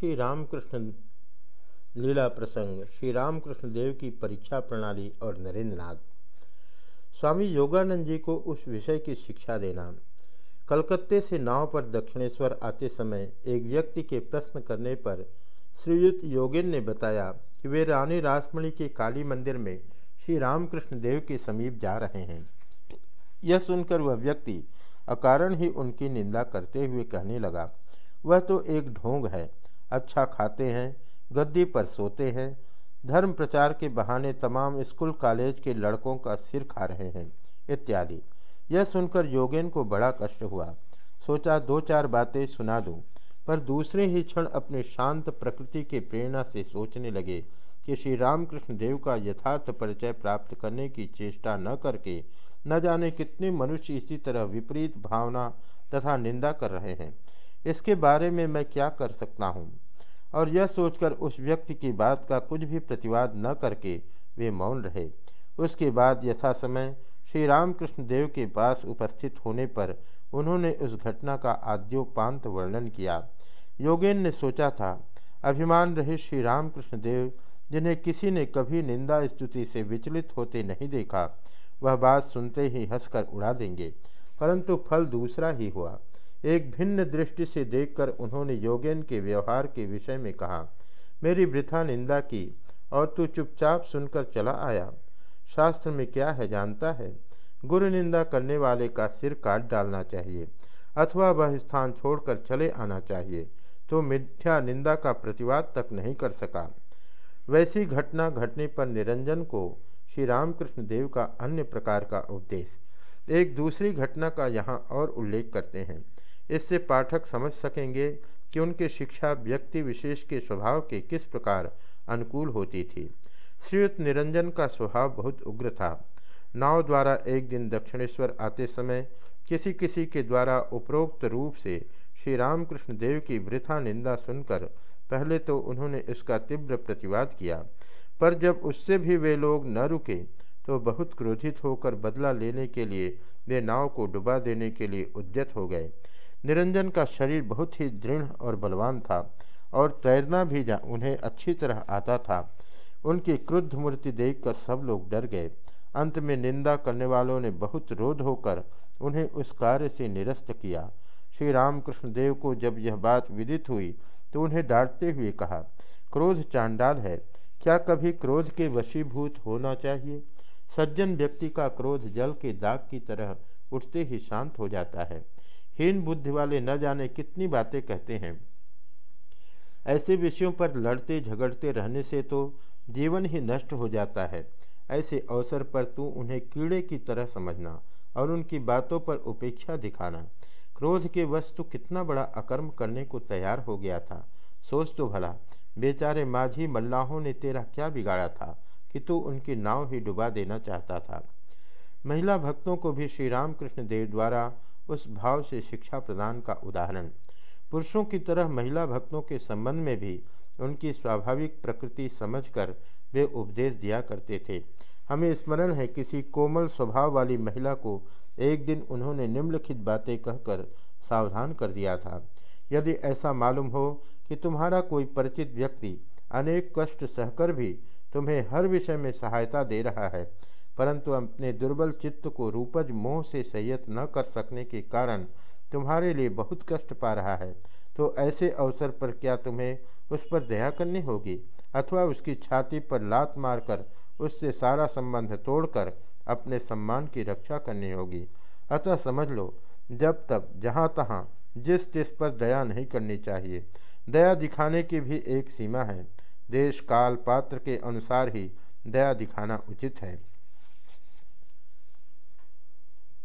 श्री रामकृष्ण लीला प्रसंग श्री रामकृष्ण देव की परीक्षा प्रणाली और नरेंद्रनाथ। स्वामी योगानंद जी को उस विषय की शिक्षा देना। कलकत्ते से नाव पर दक्षिणेश्वर आते समय एक व्यक्ति के प्रश्न करने पर श्रीयुक्त योगेन ने बताया कि वे रानी रासमणि के काली मंदिर में श्री रामकृष्ण देव के समीप जा रहे हैं। यह सुनकर वह व्यक्ति अकारण ही उनकी निंदा करते हुए कहने लगा, वह तो एक ढोंग है। अच्छा खाते हैं, गद्दी पर सोते हैं। धर्म प्रचार के बहाने तमाम स्कूल कॉलेज के लड़कों का सिर खा रहे हैं, इत्यादि। यह सुनकर योगेन को बड़ा कष्ट हुआ। सोचा, दो चार बातें सुना दूँ, पर दूसरे ही क्षण अपने शांत प्रकृति के प्रेरणा से सोचने लगे कि श्री रामकृष्ण देव का यथार्थ परिचय प्राप्त करने की चेष्टा न करके, न जाने कितने मनुष्य इसी तरह विपरीत भावना तथा निंदा कर रहे हैं। इसके बारे में मैं क्या कर सकता हूँ? और यह सोचकर उस व्यक्ति की बात का कुछ भी प्रतिवाद न करके वे मौन रहे। उसके बाद यथा समय श्री रामकृष्ण देव के पास उपस्थित होने पर उन्होंने उस घटना का आद्योपांत वर्णन किया। योगेन ने सोचा था, अभिमान रहे श्री रामकृष्ण देव, जिन्हें किसी ने कभी निंदा स्तुति से विचलित होते नहीं देखा, वह बात सुनते ही हंसकर उड़ा देंगे, परंतु फल दूसरा ही हुआ। एक भिन्न दृष्टि से देखकर उन्होंने योगेन के व्यवहार के विषय में कहा, मेरी वृथा निंदा की और तू चुपचाप सुनकर चला आया। शास्त्र में क्या है जानता है? गुरु निंदा करने वाले का सिर काट डालना चाहिए अथवा वह स्थान छोड़कर चले आना चाहिए। तो मिथ्या निंदा का प्रतिवाद तक नहीं कर सका। वैसी घटना घटने पर निरंजन को श्री रामकृष्ण देव का अन्य प्रकार का उपदेश। एक दूसरी घटना का यहाँ और उल्लेख करते हैं। इससे पाठक समझ सकेंगे कि उनकी शिक्षा व्यक्ति विशेष के स्वभाव के किस प्रकार अनुकूल होती थी। श्रीयुक्त निरंजन का स्वभाव बहुत उग्र था। नाव द्वारा एक दिन दक्षिणेश्वर आते समय किसी किसी के द्वारा उपरोक्त रूप से श्री रामकृष्ण देव की वृथा निंदा सुनकर पहले तो उन्होंने इसका तीव्र प्रतिवाद किया, पर जब उससे भी वे लोग न रुके तो बहुत क्रोधित होकर बदला लेने के लिए वे नाव को डुबा देने के लिए उद्यत हो गए। निरंजन का शरीर बहुत ही दृढ़ और बलवान था और तैरना भी उन्हें अच्छी तरह आता था। उनकी क्रुद्ध मूर्ति देखकर सब लोग डर गए। अंत में निंदा करने वालों ने बहुत रोध होकर उन्हें उस कार्य से निरस्त किया। श्री रामकृष्ण देव को जब यह बात विदित हुई तो उन्हें डांटते हुए कहा, क्रोध चांडाल है, क्या कभी क्रोध के वशीभूत होना चाहिए? सज्जन व्यक्ति का क्रोध जल के दाग की तरह उठते ही शांत हो जाता है। हीन बुद्धि वाले न जाने कितनी बातें कहते हैं। ऐसे विषयों पर लड़ते झगड़ते रहने से तो जीवन ही नष्ट हो जाता है। ऐसे अवसर पर तू उन्हें कीड़े की तरह समझना और उनकी बातों पर उपेक्षा दिखाना। क्रोध के वस्तु कितना बड़ा अकर्म करने को तैयार हो गया था। सोच तो भला, बेचारे माझी मल्लाहों ने तेरा क्या बिगाड़ा था कि तू उनकी नाव ही डुबा देना चाहता था। महिला भक्तों को भी श्री रामकृष्ण देव द्वारा उस भाव से शिक्षा प्रदान का उदाहरण। पुरुषों की तरह महिला भक्तों के संबंध में भी उनकी स्वाभाविक प्रकृति समझकर वे उपदेश दिया करते थे। हमें स्मरण है किसी कोमल स्वभाव वाली महिला को एक दिन उन्होंने निम्नलिखित बातें कहकर सावधान कर दिया था। यदि ऐसा मालूम हो कि तुम्हारा कोई परिचित व्यक्ति अनेक कष्ट सहकर भी तुम्हें हर विषय में सहायता दे रहा है परंतु अपने दुर्बल चित्त को रूपज मोह से संयत न कर सकने के कारण तुम्हारे लिए बहुत कष्ट पा रहा है। तो ऐसे अवसर पर क्या तुम्हें उस पर दया करनी होगी? अथवा उसकी छाती पर लात मारकर उससे सारा संबंध तोड़कर अपने सम्मान की रक्षा करनी होगी। अतः समझ लो, जब तब, जहाँ तहाँ, जिस जिस पर दया नहीं करनी चाहिए, दया दिखाने की भी एक सीमा है। देश काल पात्र के अनुसार ही दया दिखाना उचित है।